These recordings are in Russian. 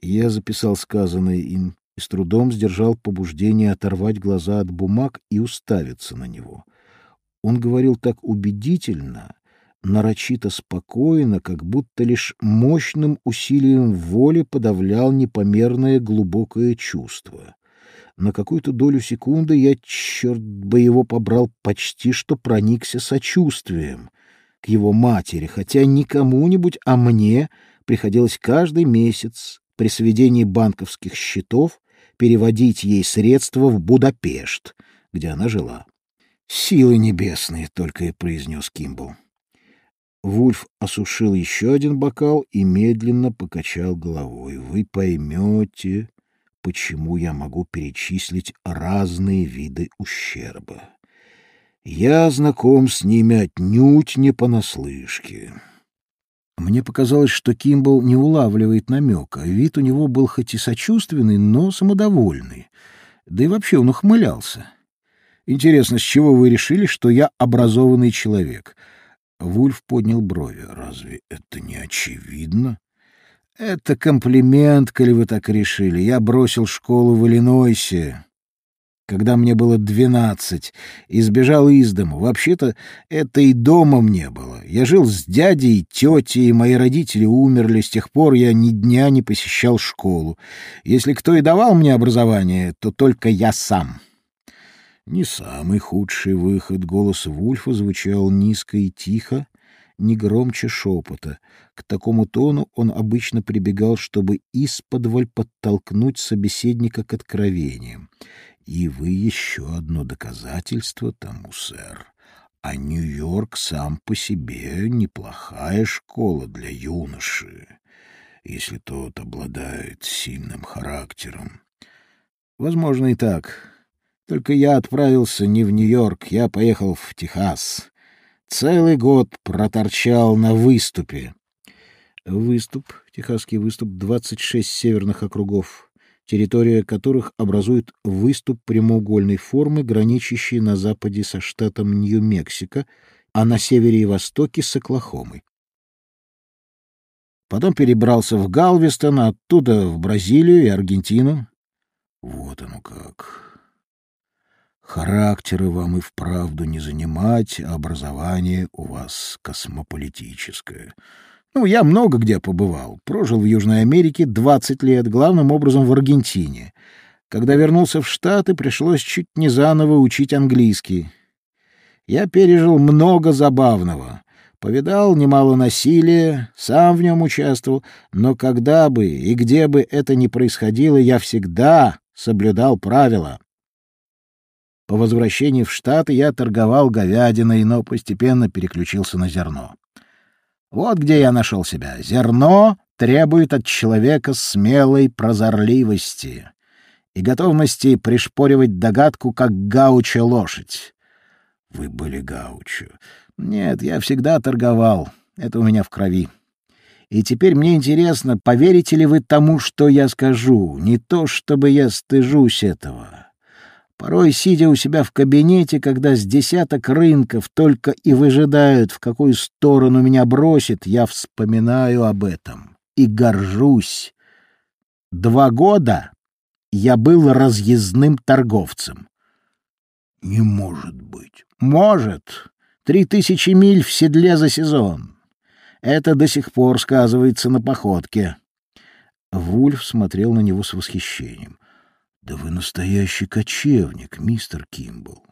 Я записал сказанное им и с трудом сдержал побуждение оторвать глаза от бумаг и уставиться на него. Он говорил так убедительно, нарочито спокойно, как будто лишь мощным усилием воли подавлял непомерное глубокое чувство. На какую-то долю секунды я, черт бы его побрал, почти что проникся сочувствием к его матери, хотя не кому-нибудь, а мне приходилось каждый месяц при сведении банковских счетов переводить ей средства в Будапешт, где она жила. «Силы небесные», — только и произнес Кимбл. Вульф осушил еще один бокал и медленно покачал головой. «Вы поймете, почему я могу перечислить разные виды ущерба. Я знаком с ними отнюдь не понаслышке». Мне показалось, что Кимбл не улавливает намека. Вид у него был хоть и сочувственный, но самодовольный. Да и вообще он ухмылялся. «Интересно, с чего вы решили, что я образованный человек?» Вульф поднял брови. «Разве это не очевидно?» «Это комплимент, коли вы так решили. Я бросил школу в Иллинойсе, когда мне было двенадцать, и сбежал из дому. Вообще-то это и дома мне было. Я жил с дядей тетей, и мои родители умерли. С тех пор я ни дня не посещал школу. Если кто и давал мне образование, то только я сам». Не самый худший выход. Голос Вульфа звучал низко и тихо, не громче шепота. К такому тону он обычно прибегал, чтобы исподволь подтолкнуть собеседника к откровениям. И вы еще одно доказательство тому, сэр. А Нью-Йорк сам по себе неплохая школа для юноши, если тот обладает сильным характером. Возможно и так. Только я отправился не в Нью-Йорк, я поехал в Техас. Целый год проторчал на выступе. Выступ, техасский выступ, 26 северных округов, территория которых образует выступ прямоугольной формы, граничащий на западе со штатом Нью-Мексико, а на севере и востоке с Оклахомой. Потом перебрался в Галвестон, оттуда в Бразилию и Аргентину. Вот оно как. Характера вам и вправду не занимать, образование у вас космополитическое. Ну, я много где побывал. Прожил в Южной Америке 20 лет, главным образом в Аргентине. Когда вернулся в Штаты, пришлось чуть не заново учить английский. Я пережил много забавного. Повидал немало насилия, сам в нем участвовал, но когда бы и где бы это ни происходило, я всегда соблюдал правила. По возвращении в Штаты я торговал говядиной, но постепенно переключился на зерно. Вот где я нашел себя. Зерно требует от человека смелой прозорливости и готовности пришпоривать догадку, как гауча лошадь. Вы были гаучо. Нет, я всегда торговал. Это у меня в крови. И теперь мне интересно, поверите ли вы тому, что я скажу? Не то, чтобы я стыжусь этого. Порой, сидя у себя в кабинете, когда с десяток рынков только и выжидают, в какую сторону меня бросит, я вспоминаю об этом и горжусь. Два года я был разъездным торговцем. Не может быть. Может. Три тысячи миль в седле за сезон. Это до сих пор сказывается на походке. Вульф смотрел на него с восхищением. Да вы настоящий кочевник, мистер Кимбл.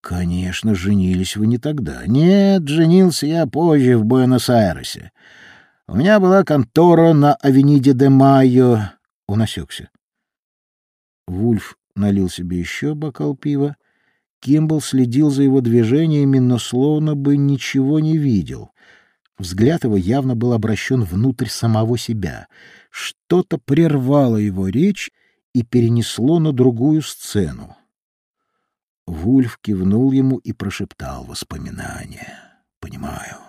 Конечно, женились вы не тогда. Нет, женился я позже в Буэнос-Айресе. У меня была контора на Авениде де Майо. Он осекся. Вульф налил себе еще бокал пива. Кимбл следил за его движениями, но словно бы ничего не видел. Взгляд его явно был обращен внутрь самого себя. Что-то прервало его речь, и перенесло на другую сцену. Вульф кивнул ему и прошептал воспоминания. «Понимаю.